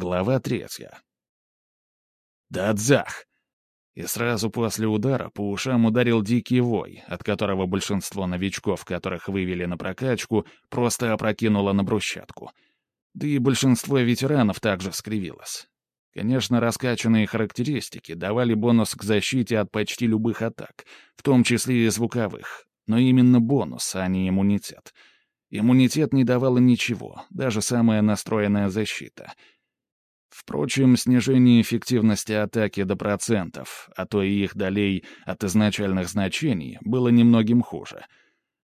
Глава третья. «Дадзах!» И сразу после удара по ушам ударил дикий вой, от которого большинство новичков, которых вывели на прокачку, просто опрокинуло на брусчатку. Да и большинство ветеранов также скривилось. Конечно, раскачанные характеристики давали бонус к защите от почти любых атак, в том числе и звуковых, но именно бонус, а не иммунитет. Иммунитет не давало ничего, даже самая настроенная защита — Впрочем, снижение эффективности атаки до процентов, а то и их долей от изначальных значений, было немногим хуже.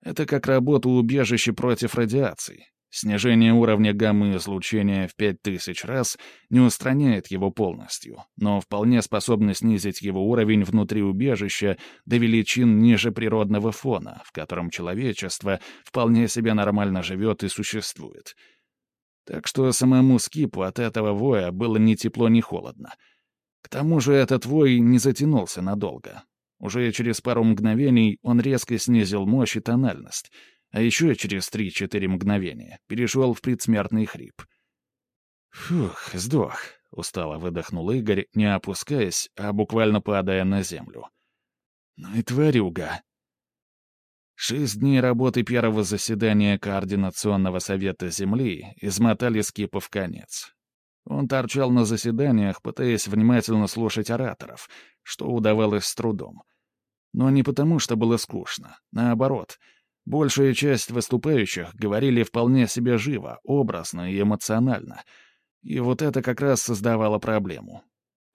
Это как работа убежища против радиации. Снижение уровня гамма-излучения в 5000 раз не устраняет его полностью, но вполне способно снизить его уровень внутри убежища до величин ниже природного фона, в котором человечество вполне себе нормально живет и существует — так что самому Скипу от этого воя было ни тепло, ни холодно. К тому же этот вой не затянулся надолго. Уже через пару мгновений он резко снизил мощь и тональность, а еще через три-четыре мгновения перешел в предсмертный хрип. «Фух, сдох», — устало выдохнул Игорь, не опускаясь, а буквально падая на землю. «Ну и тварюга», Шесть дней работы первого заседания Координационного совета Земли измотали Скипа в конец. Он торчал на заседаниях, пытаясь внимательно слушать ораторов, что удавалось с трудом. Но не потому, что было скучно. Наоборот, большая часть выступающих говорили вполне себе живо, образно и эмоционально. И вот это как раз создавало проблему.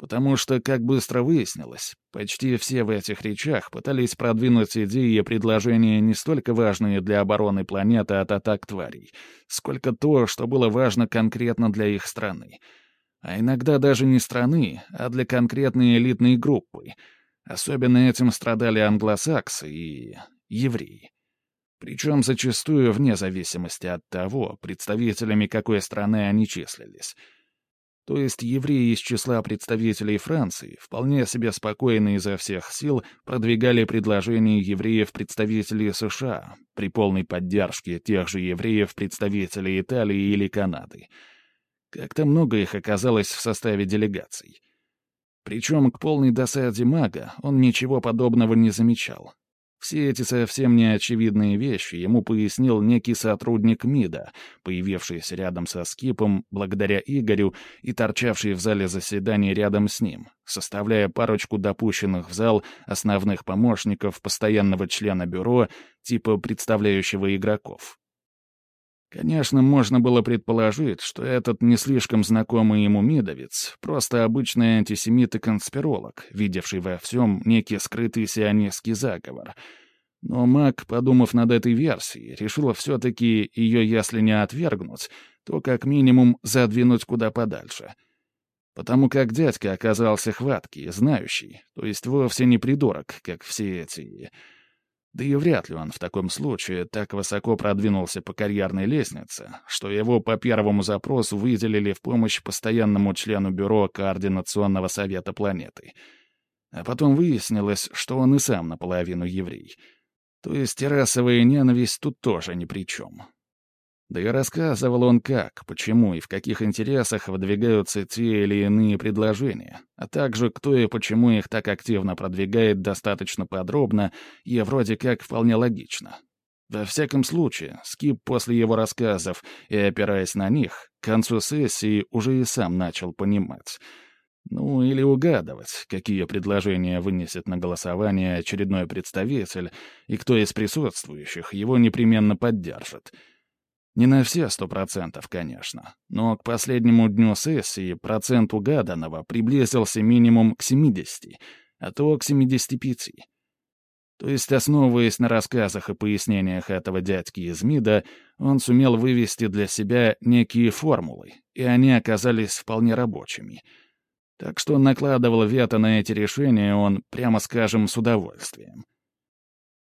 Потому что, как быстро выяснилось, почти все в этих речах пытались продвинуть идеи и предложения не столько важные для обороны планеты от атак тварей, сколько то, что было важно конкретно для их страны. А иногда даже не страны, а для конкретной элитной группы. Особенно этим страдали англосаксы и евреи. Причем зачастую вне зависимости от того, представителями какой страны они числились — то есть евреи из числа представителей Франции вполне себе спокойно изо всех сил продвигали предложения евреев-представителей США при полной поддержке тех же евреев-представителей Италии или Канады. Как-то много их оказалось в составе делегаций. Причем к полной досаде мага он ничего подобного не замечал. Все эти совсем неочевидные вещи ему пояснил некий сотрудник МИДа, появившийся рядом со Скипом благодаря Игорю и торчавший в зале заседаний рядом с ним, составляя парочку допущенных в зал основных помощников постоянного члена бюро, типа представляющего игроков. Конечно, можно было предположить, что этот не слишком знакомый ему мидовец — просто обычный антисемит и конспиролог, видевший во всем некий скрытый сионистский заговор. Но Мак, подумав над этой версией, решил все-таки ее, если не отвергнуть, то как минимум задвинуть куда подальше. Потому как дядька оказался хваткий, знающий, то есть вовсе не придурок, как все эти да и вряд ли он в таком случае так высоко продвинулся по карьерной лестнице, что его по первому запросу выделили в помощь постоянному члену Бюро Координационного совета планеты. А потом выяснилось, что он и сам наполовину еврей. То есть расовая ненависть тут тоже ни при чем. Да и рассказывал он как, почему и в каких интересах выдвигаются те или иные предложения, а также кто и почему их так активно продвигает достаточно подробно и вроде как вполне логично. Во всяком случае, Скип после его рассказов и опираясь на них, к концу сессии уже и сам начал понимать. Ну, или угадывать, какие предложения вынесет на голосование очередной представитель, и кто из присутствующих его непременно поддержит — не на все сто процентов, конечно, но к последнему дню сессии процент угаданного приблизился минимум к 70, а то к 75. То есть, основываясь на рассказах и пояснениях этого дядьки из МИДа, он сумел вывести для себя некие формулы, и они оказались вполне рабочими. Так что накладывал вето на эти решения он, прямо скажем, с удовольствием.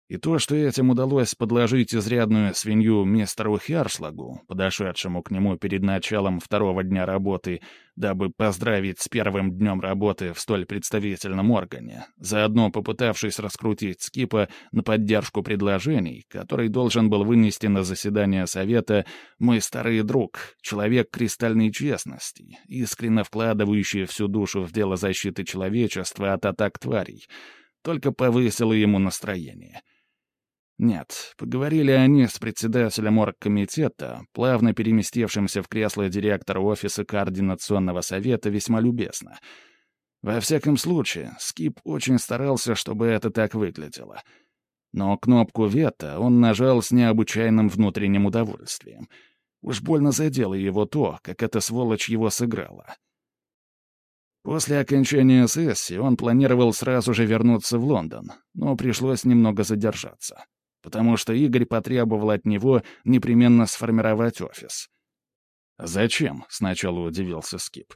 И то, что этим удалось подложить изрядную свинью мистеру Хершлагу, подошедшему к нему перед началом второго дня работы, дабы поздравить с первым днем работы в столь представительном органе, заодно попытавшись раскрутить Скипа на поддержку предложений, который должен был вынести на заседание Совета мой старый друг, человек кристальной честности, искренне вкладывающий всю душу в дело защиты человечества от атак тварей, только повысило ему настроение — нет, поговорили они с председателем оргкомитета, плавно переместившимся в кресло директора офиса Координационного совета, весьма любезно. Во всяком случае, Скип очень старался, чтобы это так выглядело. Но кнопку вето он нажал с необычайным внутренним удовольствием. Уж больно задело его то, как эта сволочь его сыграла. После окончания сессии он планировал сразу же вернуться в Лондон, но пришлось немного задержаться потому что Игорь потребовал от него непременно сформировать офис. «Зачем?» — сначала удивился Скип.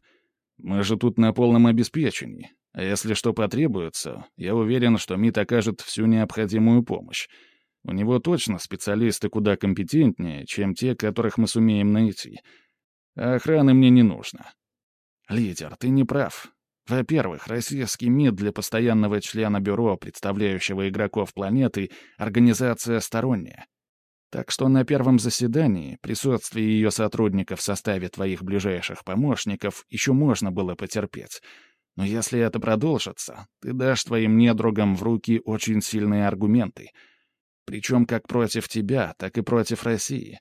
«Мы же тут на полном обеспечении. А если что потребуется, я уверен, что МИД окажет всю необходимую помощь. У него точно специалисты куда компетентнее, чем те, которых мы сумеем найти. А охраны мне не нужно». «Лидер, ты не прав. Во-первых, российский МИД для постоянного члена бюро, представляющего игроков планеты, организация сторонняя. Так что на первом заседании присутствие ее сотрудников в составе твоих ближайших помощников еще можно было потерпеть. Но если это продолжится, ты дашь твоим недругам в руки очень сильные аргументы. Причем как против тебя, так и против России.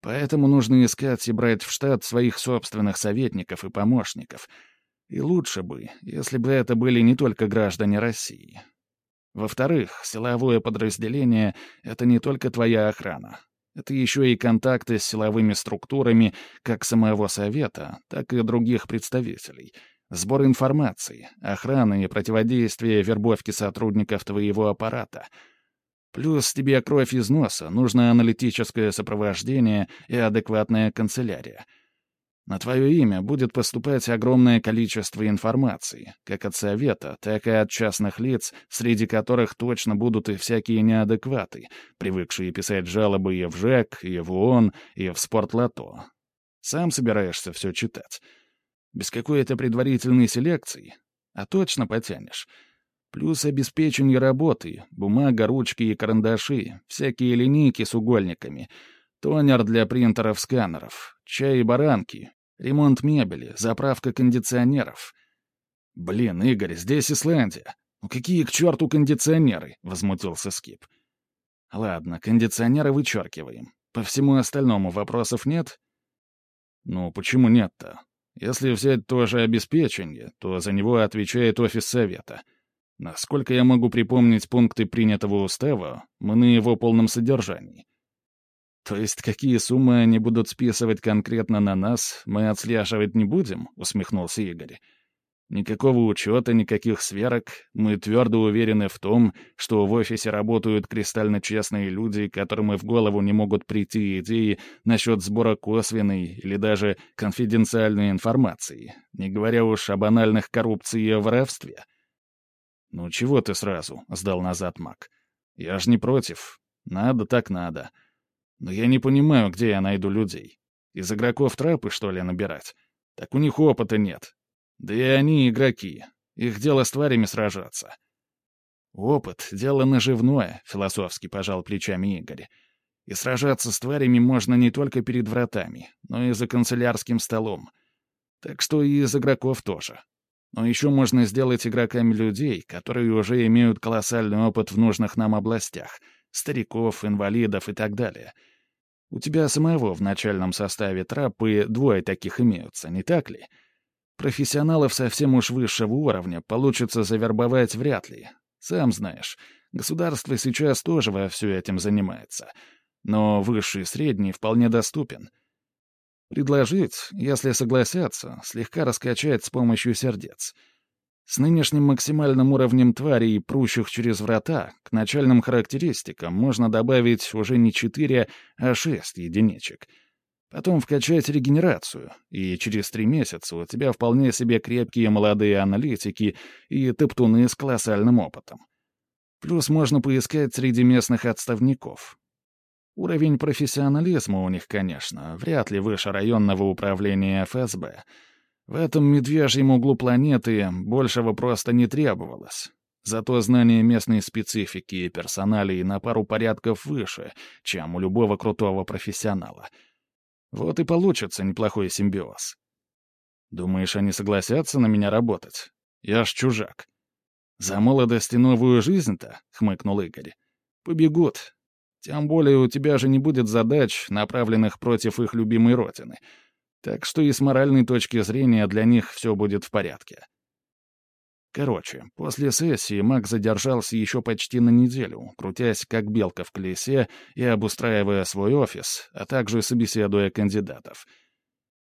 Поэтому нужно искать и брать в штат своих собственных советников и помощников — и лучше бы, если бы это были не только граждане России. Во-вторых, силовое подразделение — это не только твоя охрана. Это еще и контакты с силовыми структурами как самого Совета, так и других представителей. Сбор информации, охрана и противодействие вербовке сотрудников твоего аппарата. Плюс тебе кровь из носа, нужно аналитическое сопровождение и адекватная канцелярия — на твое имя будет поступать огромное количество информации, как от Совета, так и от частных лиц, среди которых точно будут и всякие неадекваты, привыкшие писать жалобы и в ЖЭК, и в ООН, и в Спортлото. Сам собираешься все читать. Без какой-то предварительной селекции. А точно потянешь. Плюс обеспечение работы, бумага, ручки и карандаши, всякие линейки с угольниками — Тонер для принтеров-сканеров, чай и баранки, Ремонт мебели, заправка кондиционеров. «Блин, Игорь, здесь Исландия. Ну какие к черту кондиционеры?» — возмутился Скип. «Ладно, кондиционеры вычеркиваем. По всему остальному вопросов нет?» «Ну, почему нет-то? Если взять то же обеспечение, то за него отвечает офис совета. Насколько я могу припомнить пункты принятого устава, мы на его полном содержании. «То есть какие суммы они будут списывать конкретно на нас, мы отслеживать не будем?» — усмехнулся Игорь. «Никакого учета, никаких сверок. Мы твердо уверены в том, что в офисе работают кристально честные люди, которым и в голову не могут прийти идеи насчет сбора косвенной или даже конфиденциальной информации, не говоря уж о банальных коррупции и воровстве». «Ну чего ты сразу?» — сдал назад маг. «Я ж не против. Надо так надо». Но я не понимаю, где я найду людей. Из игроков трапы, что ли, набирать? Так у них опыта нет. Да и они игроки. Их дело с тварями сражаться. Опыт — дело наживное, — философски пожал плечами Игорь. И сражаться с тварями можно не только перед вратами, но и за канцелярским столом. Так что и из игроков тоже. Но еще можно сделать игроками людей, которые уже имеют колоссальный опыт в нужных нам областях — стариков, инвалидов и так далее. У тебя самого в начальном составе трапы двое таких имеются, не так ли? Профессионалов совсем уж высшего уровня получится завербовать вряд ли. Сам знаешь, государство сейчас тоже во все этим занимается. Но высший и средний вполне доступен. Предложить, если согласятся, слегка раскачать с помощью сердец — с нынешним максимальным уровнем тварей, прущих через врата, к начальным характеристикам можно добавить уже не 4, а 6 единичек. Потом вкачать регенерацию, и через три месяца у тебя вполне себе крепкие молодые аналитики и топтуны с колоссальным опытом. Плюс можно поискать среди местных отставников. Уровень профессионализма у них, конечно, вряд ли выше районного управления ФСБ. В этом медвежьем углу планеты большего просто не требовалось. Зато знание местной специфики и персоналии на пару порядков выше, чем у любого крутого профессионала. Вот и получится неплохой симбиоз. Думаешь, они согласятся на меня работать? Я ж чужак. За молодость и новую жизнь-то, — хмыкнул Игорь. Побегут. Тем более у тебя же не будет задач, направленных против их любимой родины. Так что и с моральной точки зрения для них все будет в порядке. Короче, после сессии Мак задержался еще почти на неделю, крутясь как белка в колесе и обустраивая свой офис, а также собеседуя кандидатов.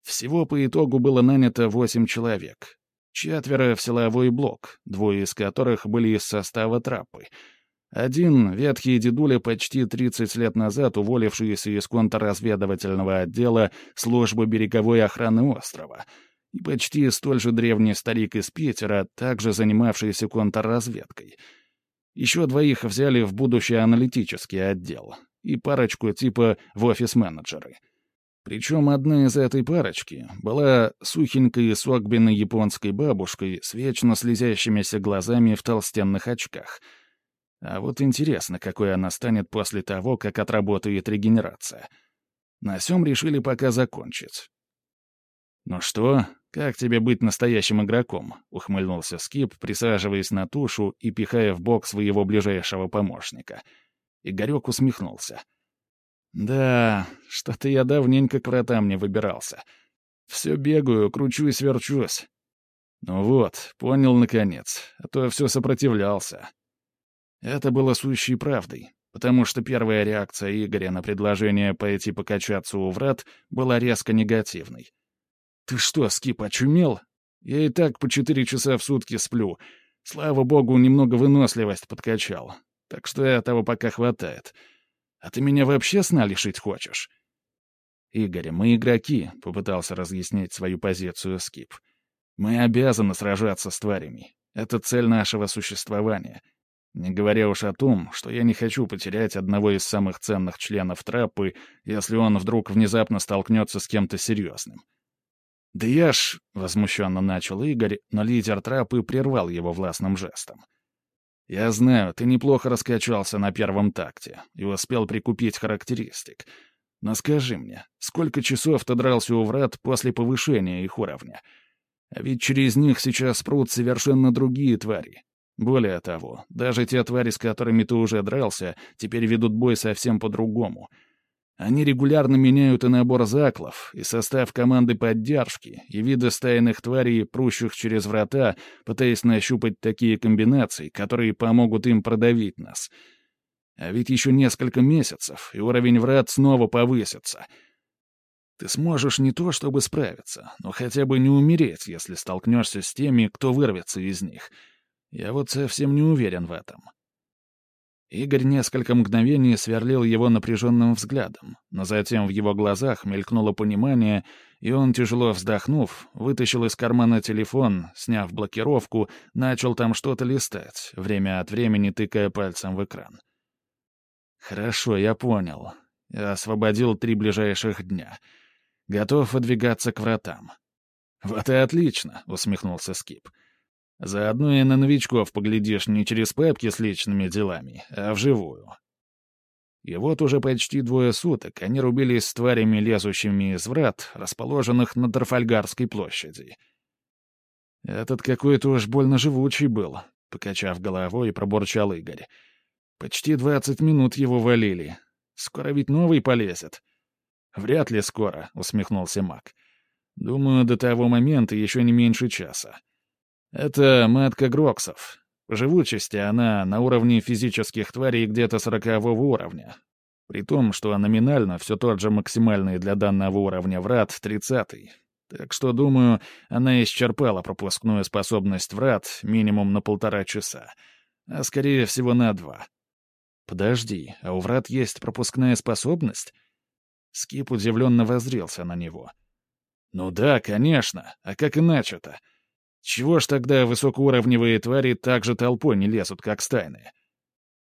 Всего по итогу было нанято восемь человек. Четверо в силовой блок, двое из которых были из состава траппы. Один — ветхий дедуля, почти 30 лет назад уволившийся из контрразведывательного отдела службы береговой охраны острова — и почти столь же древний старик из Питера, также занимавшийся контрразведкой. Еще двоих взяли в будущий аналитический отдел и парочку типа в офис-менеджеры. Причем одна из этой парочки была сухенькой согбенной японской бабушкой с вечно слезящимися глазами в толстенных очках. А вот интересно, какой она станет после того, как отработает регенерация. На сём решили пока закончить. «Ну что, как тебе быть настоящим игроком?» — ухмыльнулся Скип, присаживаясь на тушу и пихая в бок своего ближайшего помощника. Игорек усмехнулся. «Да, что-то я давненько к вратам не выбирался. Все бегаю, кручусь, верчусь. Ну вот, понял наконец, а то все сопротивлялся». Это было сущей правдой, потому что первая реакция Игоря на предложение пойти покачаться у врат была резко негативной. «Ты что, Скип, очумел? Я и так по четыре часа в сутки сплю. Слава богу, немного выносливость подкачал. Так что этого пока хватает. А ты меня вообще сна лишить хочешь?» «Игорь, мы игроки», — попытался разъяснить свою позицию Скип. «Мы обязаны сражаться с тварями. Это цель нашего существования. Не говоря уж о том, что я не хочу потерять одного из самых ценных членов траппы, если он вдруг внезапно столкнется с кем-то серьезным. «Да я ж...» — возмущенно начал Игорь, но лидер трапы прервал его властным жестом. «Я знаю, ты неплохо раскачался на первом такте и успел прикупить характеристик. Но скажи мне, сколько часов ты дрался у врат после повышения их уровня? А ведь через них сейчас прут совершенно другие твари. Более того, даже те твари, с которыми ты уже дрался, теперь ведут бой совсем по-другому — они регулярно меняют и набор заклов, и состав команды поддержки, и виды стайных тварей, прущих через врата, пытаясь нащупать такие комбинации, которые помогут им продавить нас. А ведь еще несколько месяцев, и уровень врат снова повысится. Ты сможешь не то чтобы справиться, но хотя бы не умереть, если столкнешься с теми, кто вырвется из них. Я вот совсем не уверен в этом. Игорь несколько мгновений сверлил его напряженным взглядом, но затем в его глазах мелькнуло понимание, и он, тяжело вздохнув, вытащил из кармана телефон, сняв блокировку, начал там что-то листать, время от времени тыкая пальцем в экран. «Хорошо, я понял. Я освободил три ближайших дня. Готов выдвигаться к вратам». «Вот и отлично», — усмехнулся Скип. Заодно и на новичков поглядишь не через папки с личными делами, а вживую. И вот уже почти двое суток они рубились с тварями, лезущими из врат, расположенных на Трафальгарской площади. «Этот какой-то уж больно живучий был», — покачав головой, пробурчал Игорь. «Почти двадцать минут его валили. Скоро ведь новый полезет». «Вряд ли скоро», — усмехнулся маг. «Думаю, до того момента еще не меньше часа. Это матка Гроксов. По живучести она на уровне физических тварей где-то сорокового уровня. При том, что номинально все тот же максимальный для данного уровня врат — тридцатый. Так что, думаю, она исчерпала пропускную способность врат минимум на полтора часа, а скорее всего на два. Подожди, а у врат есть пропускная способность? Скип удивленно воззрелся на него. Ну да, конечно, а как иначе-то? Чего ж тогда высокоуровневые твари так же толпой не лезут, как стайные?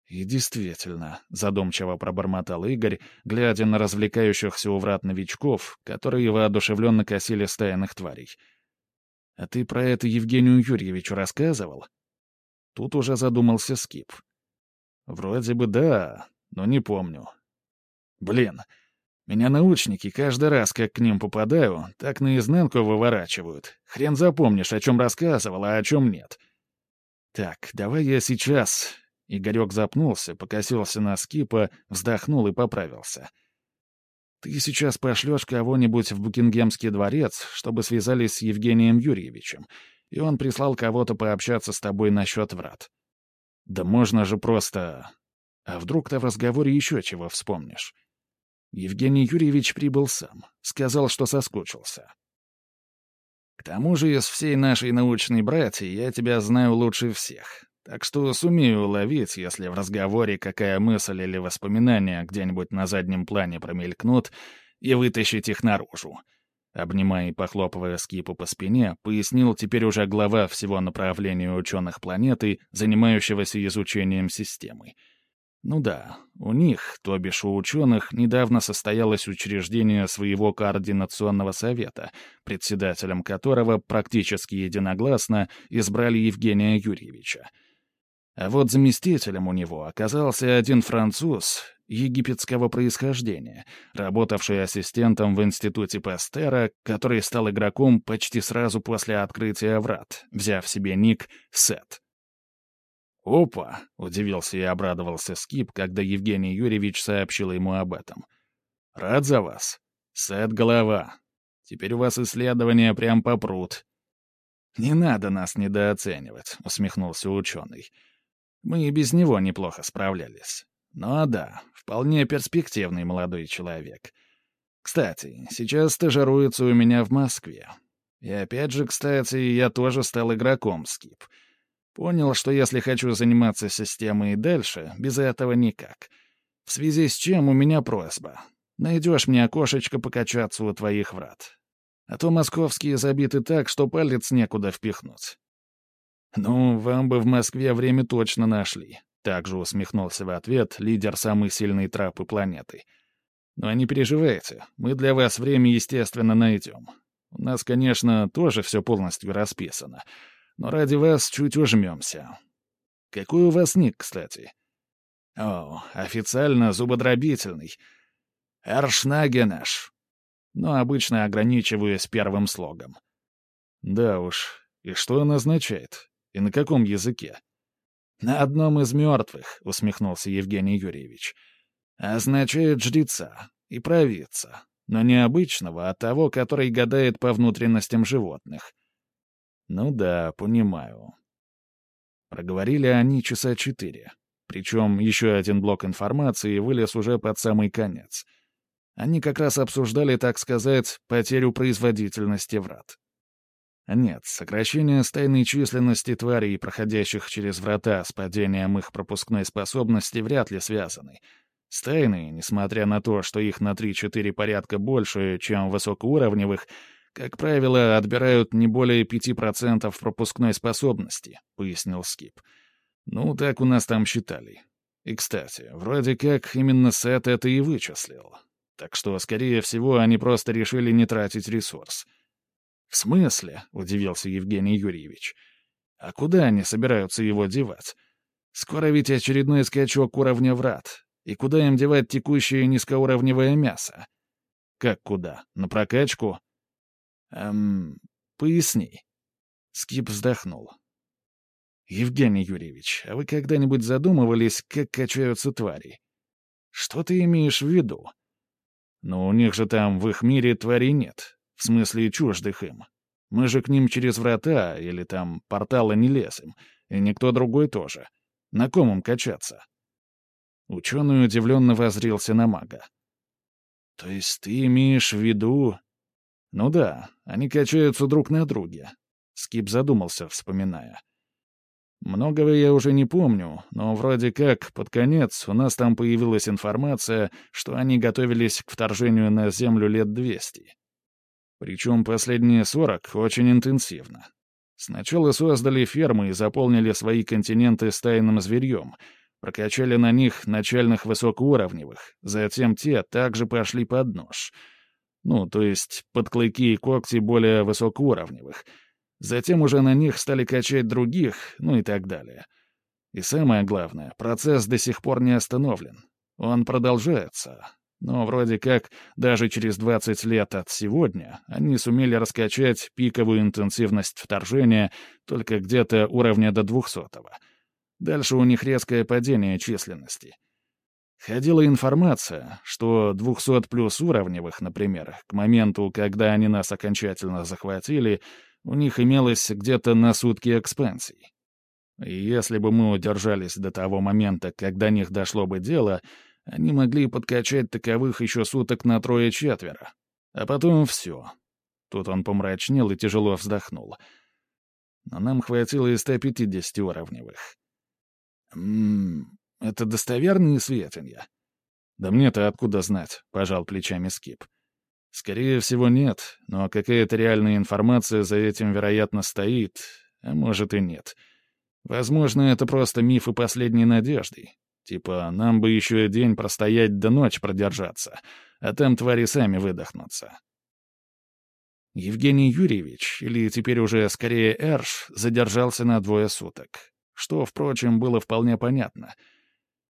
И действительно, задумчиво пробормотал Игорь, глядя на развлекающихся у врат новичков, которые воодушевленно косили стайных тварей. «А ты про это Евгению Юрьевичу рассказывал?» Тут уже задумался Скип. «Вроде бы да, но не помню. Блин, меня научники каждый раз, как к ним попадаю, так наизнанку выворачивают. Хрен запомнишь, о чем рассказывал, а о чем нет. Так, давай я сейчас... Игорек запнулся, покосился на скипа, вздохнул и поправился. «Ты сейчас пошлешь кого-нибудь в Букингемский дворец, чтобы связались с Евгением Юрьевичем, и он прислал кого-то пообщаться с тобой насчет врат. Да можно же просто... А вдруг ты в разговоре еще чего вспомнишь?» Евгений Юрьевич прибыл сам. Сказал, что соскучился. «К тому же из всей нашей научной братьи я тебя знаю лучше всех. Так что сумею уловить, если в разговоре какая мысль или воспоминание где-нибудь на заднем плане промелькнут, и вытащить их наружу». Обнимая и похлопывая скипу по спине, пояснил теперь уже глава всего направления ученых планеты, занимающегося изучением системы — ну да, у них, то бишь у ученых, недавно состоялось учреждение своего координационного совета, председателем которого практически единогласно избрали Евгения Юрьевича. А вот заместителем у него оказался один француз египетского происхождения, работавший ассистентом в институте Пастера, который стал игроком почти сразу после открытия врат, взяв себе ник «Сет». «Опа!» — удивился и обрадовался Скип, когда Евгений Юрьевич сообщил ему об этом. «Рад за вас. Сет голова. Теперь у вас исследования прям попрут». «Не надо нас недооценивать», — усмехнулся ученый. «Мы и без него неплохо справлялись. Ну а да, вполне перспективный молодой человек. Кстати, сейчас стажируется у меня в Москве. И опять же, кстати, я тоже стал игроком Скип». Понял, что если хочу заниматься системой и дальше, без этого никак. В связи с чем у меня просьба. Найдешь мне окошечко покачаться у твоих врат. А то московские забиты так, что палец некуда впихнуть. «Ну, вам бы в Москве время точно нашли», — также усмехнулся в ответ лидер самой сильной трапы планеты. «Но не переживайте, мы для вас время, естественно, найдем. У нас, конечно, тоже все полностью расписано, но ради вас чуть ужмемся. Какой у вас ник, кстати? О, официально зубодробительный. Эршнагенеш. Но обычно ограничиваюсь первым слогом. Да уж, и что он означает? И на каком языке? На одном из мертвых, усмехнулся Евгений Юрьевич. Означает жреца и провидца, но не обычного, а того, который гадает по внутренностям животных. Ну да, понимаю. Проговорили они часа четыре. Причем еще один блок информации вылез уже под самый конец. Они как раз обсуждали, так сказать, потерю производительности врат. Нет, сокращение стайной численности тварей, проходящих через врата с падением их пропускной способности, вряд ли связаны. Стайные, несмотря на то, что их на 3-4 порядка больше, чем высокоуровневых, как правило, отбирают не более 5% пропускной способности», — пояснил Скип. «Ну, так у нас там считали. И, кстати, вроде как именно Сет это и вычислил. Так что, скорее всего, они просто решили не тратить ресурс». «В смысле?» — удивился Евгений Юрьевич. «А куда они собираются его девать? Скоро ведь очередной скачок уровня врат. И куда им девать текущее низкоуровневое мясо?» «Как куда? На прокачку?» Эм, поясни. Скип вздохнул. Евгений Юрьевич, а вы когда-нибудь задумывались, как качаются твари? Что ты имеешь в виду? Но у них же там в их мире тварей нет, в смысле чуждых им. Мы же к ним через врата или там порталы не лезем, и никто другой тоже. На ком им качаться? Ученый удивленно возрился на мага. «То есть ты имеешь в виду...» Ну да, они качаются друг на друге. Скип задумался, вспоминая. Многого я уже не помню, но вроде как под конец у нас там появилась информация, что они готовились к вторжению на Землю лет 200. Причем последние 40 очень интенсивно. Сначала создали фермы и заполнили свои континенты стайным зверьем, Прокачали на них начальных высокоуровневых, затем те также пошли под нож. Ну, то есть под клыки и когти более высокоуровневых. Затем уже на них стали качать других, ну и так далее. И самое главное, процесс до сих пор не остановлен. Он продолжается. Но вроде как даже через 20 лет от сегодня они сумели раскачать пиковую интенсивность вторжения только где-то уровня до 200 -го. Дальше у них резкое падение численности. Ходила информация, что 200 плюс уровневых, например, к моменту, когда они нас окончательно захватили, у них имелось где-то на сутки экспансий. И если бы мы удержались до того момента, когда до них дошло бы дело, они могли подкачать таковых еще суток на трое-четверо. А потом все. Тут он помрачнел и тяжело вздохнул. Но нам хватило и 150 уровневых. «Ммм, это достоверные сведения?» «Да мне-то откуда знать?» — пожал плечами Скип. «Скорее всего, нет, но какая-то реальная информация за этим, вероятно, стоит, а может и нет. Возможно, это просто мифы последней надежды. Типа, нам бы еще день простоять до ночь продержаться, а там твари сами выдохнутся». Евгений Юрьевич, или теперь уже скорее Эрш, задержался на двое суток что, впрочем, было вполне понятно.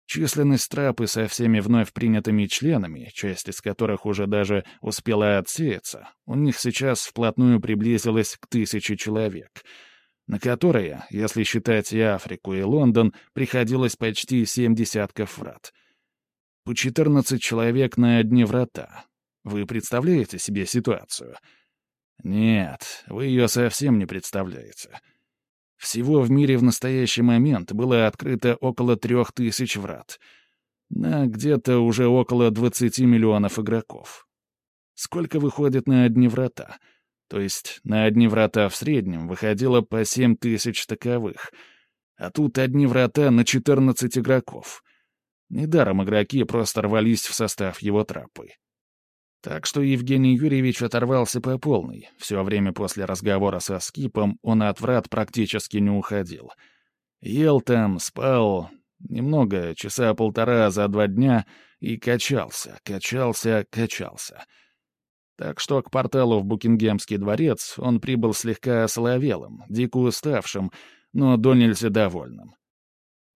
Численность трапы со всеми вновь принятыми членами, часть из которых уже даже успела отсеяться, у них сейчас вплотную приблизилась к тысяче человек, на которые, если считать и Африку, и Лондон, приходилось почти семь десятков врат. По 14 человек на одни врата. Вы представляете себе ситуацию? Нет, вы ее совсем не представляете. Всего в мире в настоящий момент было открыто около трех тысяч врат. На где-то уже около 20 миллионов игроков. Сколько выходит на одни врата? То есть на одни врата в среднем выходило по 7 тысяч таковых. А тут одни врата на 14 игроков. Недаром игроки просто рвались в состав его трапы. Так что Евгений Юрьевич оторвался по полной. Все время после разговора со Скипом он от врат практически не уходил. Ел там, спал, немного, часа полтора за два дня, и качался, качался, качался. Так что к порталу в Букингемский дворец он прибыл слегка ословелым, дико уставшим, но до нельзя довольным.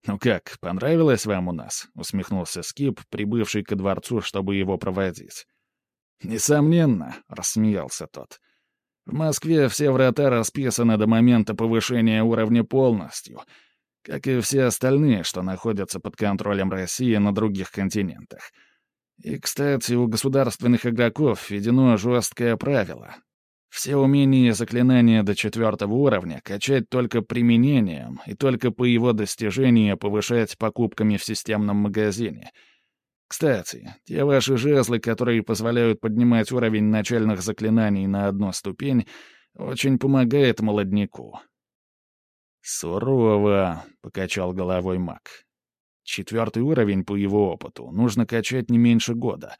«Ну как, понравилось вам у нас?» — усмехнулся Скип, прибывший ко дворцу, чтобы его проводить. «Несомненно», — рассмеялся тот. «В Москве все врата расписаны до момента повышения уровня полностью, как и все остальные, что находятся под контролем России на других континентах. И, кстати, у государственных игроков введено жесткое правило. Все умения и заклинания до четвертого уровня качать только применением и только по его достижении повышать покупками в системном магазине — кстати, те ваши жезлы, которые позволяют поднимать уровень начальных заклинаний на одну ступень, очень помогает молодняку». «Сурово», — покачал головой маг. «Четвертый уровень, по его опыту, нужно качать не меньше года.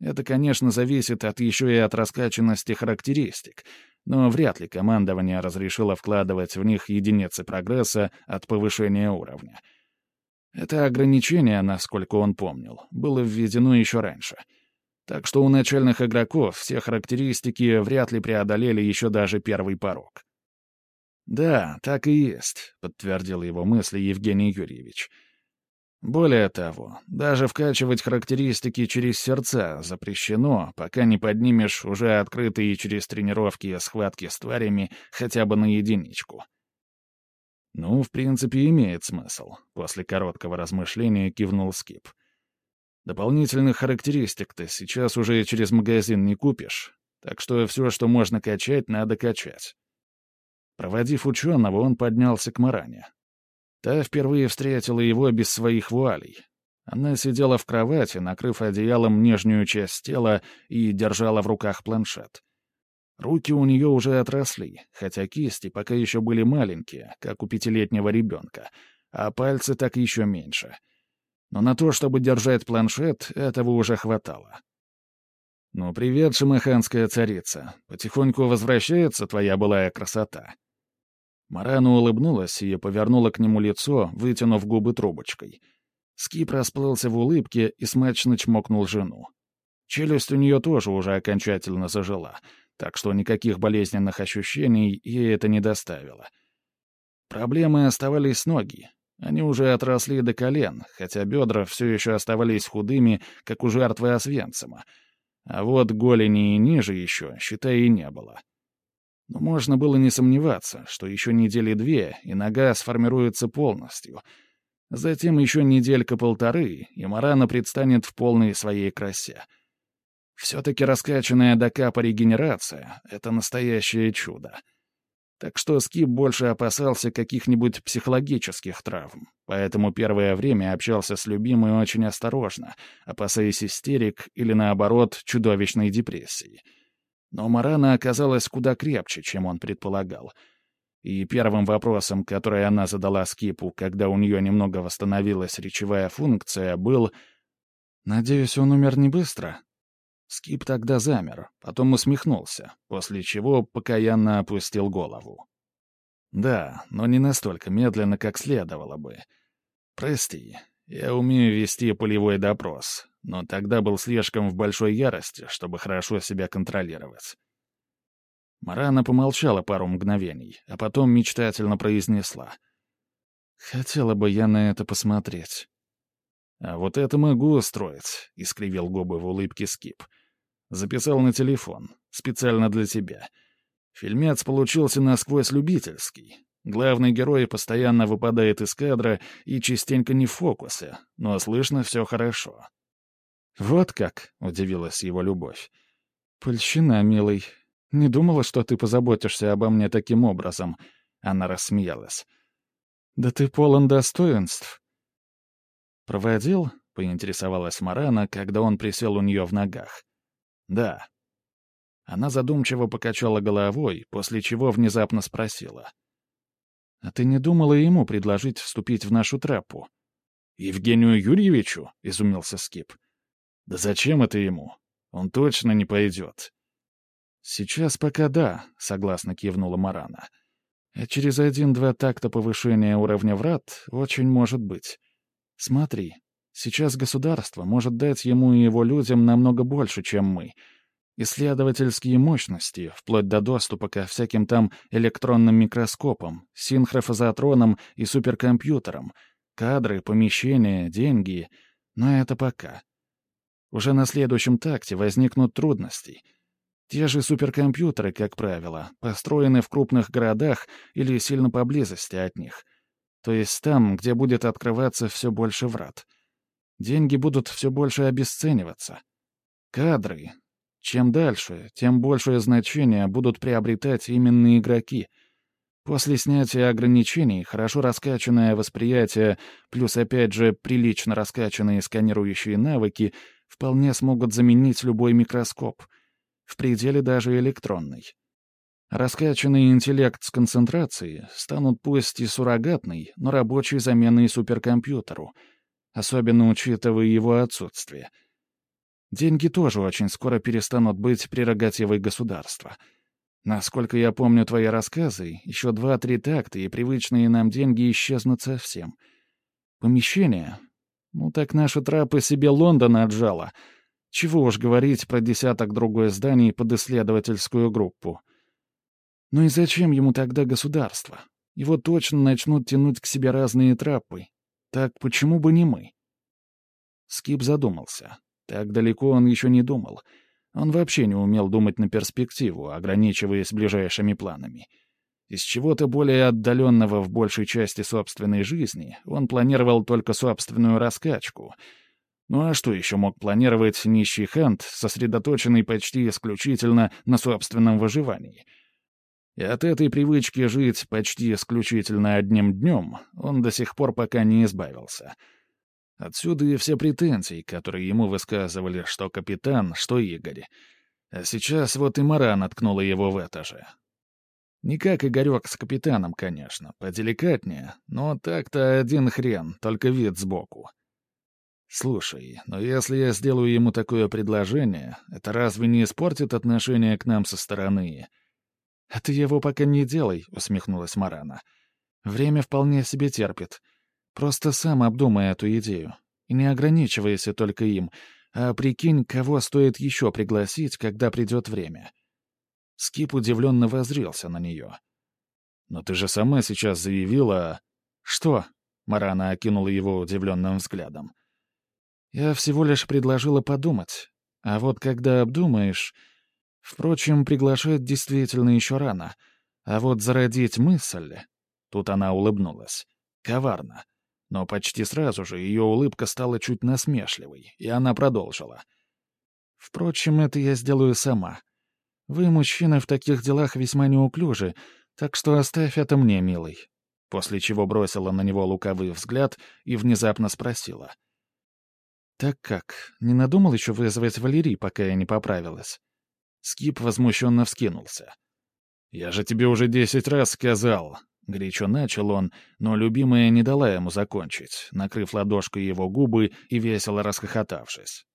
Это, конечно, зависит от еще и от раскачанности характеристик, но вряд ли командование разрешило вкладывать в них единицы прогресса от повышения уровня». Это ограничение, насколько он помнил, было введено еще раньше. Так что у начальных игроков все характеристики вряд ли преодолели еще даже первый порог. «Да, так и есть», — подтвердил его мысли Евгений Юрьевич. «Более того, даже вкачивать характеристики через сердца запрещено, пока не поднимешь уже открытые через тренировки схватки с тварями хотя бы на единичку». «Ну, в принципе, имеет смысл», — после короткого размышления кивнул Скип. «Дополнительных характеристик ты сейчас уже через магазин не купишь, так что все, что можно качать, надо качать». Проводив ученого, он поднялся к Маране. Та впервые встретила его без своих вуалей. Она сидела в кровати, накрыв одеялом нижнюю часть тела и держала в руках планшет. Руки у нее уже отросли, хотя кисти пока еще были маленькие, как у пятилетнего ребенка, а пальцы так еще меньше. Но на то, чтобы держать планшет, этого уже хватало. «Ну, привет, шамаханская царица. Потихоньку возвращается твоя былая красота». Марана улыбнулась и повернула к нему лицо, вытянув губы трубочкой. Скип расплылся в улыбке и смачно чмокнул жену. Челюсть у нее тоже уже окончательно зажила, так что никаких болезненных ощущений ей это не доставило. Проблемы оставались ноги. Они уже отросли до колен, хотя бедра все еще оставались худыми, как у жертвы Освенцима. А вот голени и ниже еще, считай, и не было. Но можно было не сомневаться, что еще недели две, и нога сформируется полностью. Затем еще неделька-полторы, и Марана предстанет в полной своей красе. Все-таки раскачанная до капа регенерация — это настоящее чудо. Так что Скип больше опасался каких-нибудь психологических травм, поэтому первое время общался с любимой очень осторожно, опасаясь истерик или, наоборот, чудовищной депрессии. Но Марана оказалась куда крепче, чем он предполагал. И первым вопросом, который она задала Скипу, когда у нее немного восстановилась речевая функция, был «Надеюсь, он умер не быстро?» Скип тогда замер, потом усмехнулся, после чего покаянно опустил голову. «Да, но не настолько медленно, как следовало бы. Прости, я умею вести полевой допрос, но тогда был слишком в большой ярости, чтобы хорошо себя контролировать». Марана помолчала пару мгновений, а потом мечтательно произнесла. «Хотела бы я на это посмотреть». «А вот это могу устроить», — искривил губы в улыбке Скип. Записал на телефон. Специально для тебя. Фильмец получился насквозь любительский. Главный герой постоянно выпадает из кадра и частенько не в фокусе, но слышно все хорошо. «Вот как!» — удивилась его любовь. «Польщина, милый. Не думала, что ты позаботишься обо мне таким образом». Она рассмеялась. «Да ты полон достоинств». «Проводил?» — поинтересовалась Марана, когда он присел у нее в ногах. «Да». Она задумчиво покачала головой, после чего внезапно спросила. «А ты не думала ему предложить вступить в нашу траппу?» «Евгению Юрьевичу?» — изумился Скип. «Да зачем это ему? Он точно не пойдет». «Сейчас пока да», — согласно кивнула Марана. «А через один-два такта повышения уровня врат очень может быть. Смотри, Сейчас государство может дать ему и его людям намного больше, чем мы. Исследовательские мощности, вплоть до доступа ко всяким там электронным микроскопам, синхрофазотронам и суперкомпьютерам, кадры, помещения, деньги. Но это пока. Уже на следующем такте возникнут трудности. Те же суперкомпьютеры, как правило, построены в крупных городах или сильно поблизости от них. То есть там, где будет открываться все больше врат. Деньги будут все больше обесцениваться. Кадры. Чем дальше, тем большее значение будут приобретать именно игроки. После снятия ограничений хорошо раскачанное восприятие, плюс опять же прилично раскачанные сканирующие навыки вполне смогут заменить любой микроскоп, в пределе даже электронный. Раскачанный интеллект с концентрацией станут пусть и суррогатной, но рабочей заменой суперкомпьютеру — особенно учитывая его отсутствие. Деньги тоже очень скоро перестанут быть прерогативой государства. Насколько я помню твои рассказы, еще два-три такта, и привычные нам деньги исчезнут совсем. Помещение? Ну так наша трапа себе Лондон отжала. Чего уж говорить про десяток другой зданий под исследовательскую группу. Ну и зачем ему тогда государство? Его точно начнут тянуть к себе разные трапы, так почему бы не мы? Скип задумался. Так далеко он еще не думал. Он вообще не умел думать на перспективу, ограничиваясь ближайшими планами. Из чего-то более отдаленного в большей части собственной жизни он планировал только собственную раскачку. Ну а что еще мог планировать нищий Хант, сосредоточенный почти исключительно на собственном выживании — и от этой привычки жить почти исключительно одним днем он до сих пор пока не избавился. Отсюда и все претензии, которые ему высказывали что капитан, что Игорь. А сейчас вот и Мара наткнула его в это же. Не как Игорек с капитаном, конечно, поделикатнее, но так-то один хрен, только вид сбоку. «Слушай, но если я сделаю ему такое предложение, это разве не испортит отношения к нам со стороны?» «А ты его пока не делай», — усмехнулась Марана. «Время вполне себе терпит. Просто сам обдумай эту идею. И не ограничивайся только им, а прикинь, кого стоит еще пригласить, когда придет время. Скип удивленно возрился на нее. «Но ты же сама сейчас заявила...» «Что?» — Марана окинула его удивленным взглядом. «Я всего лишь предложила подумать. А вот когда обдумаешь... Впрочем, приглашать действительно еще рано. А вот зародить мысль...» Тут она улыбнулась. «Коварно». Но почти сразу же ее улыбка стала чуть насмешливой, и она продолжила. «Впрочем, это я сделаю сама. Вы, мужчины, в таких делах весьма неуклюжи, так что оставь это мне, милый». После чего бросила на него лукавый взгляд и внезапно спросила. «Так как, не надумал еще вызвать Валерий, пока я не поправилась?» Скип возмущенно вскинулся. «Я же тебе уже десять раз сказал. Горячо начал он, но любимая не дала ему закончить, накрыв ладошкой его губы и весело расхохотавшись.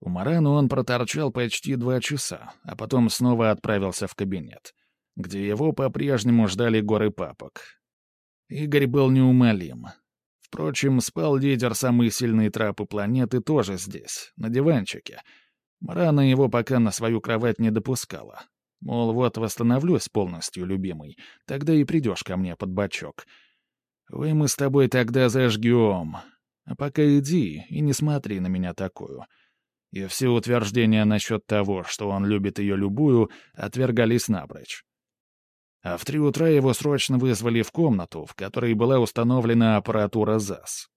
У Марану он проторчал почти два часа, а потом снова отправился в кабинет, где его по-прежнему ждали горы папок. Игорь был неумолим. Впрочем, спал лидер самой сильной трапы планеты тоже здесь, на диванчике. Марана его пока на свою кровать не допускала, Мол, вот восстановлюсь полностью, любимый, тогда и придешь ко мне под бочок. Вы мы с тобой тогда зажгем. А пока иди и не смотри на меня такую. И все утверждения насчет того, что он любит ее любую, отвергались напрочь. А в три утра его срочно вызвали в комнату, в которой была установлена аппаратура ЗАС.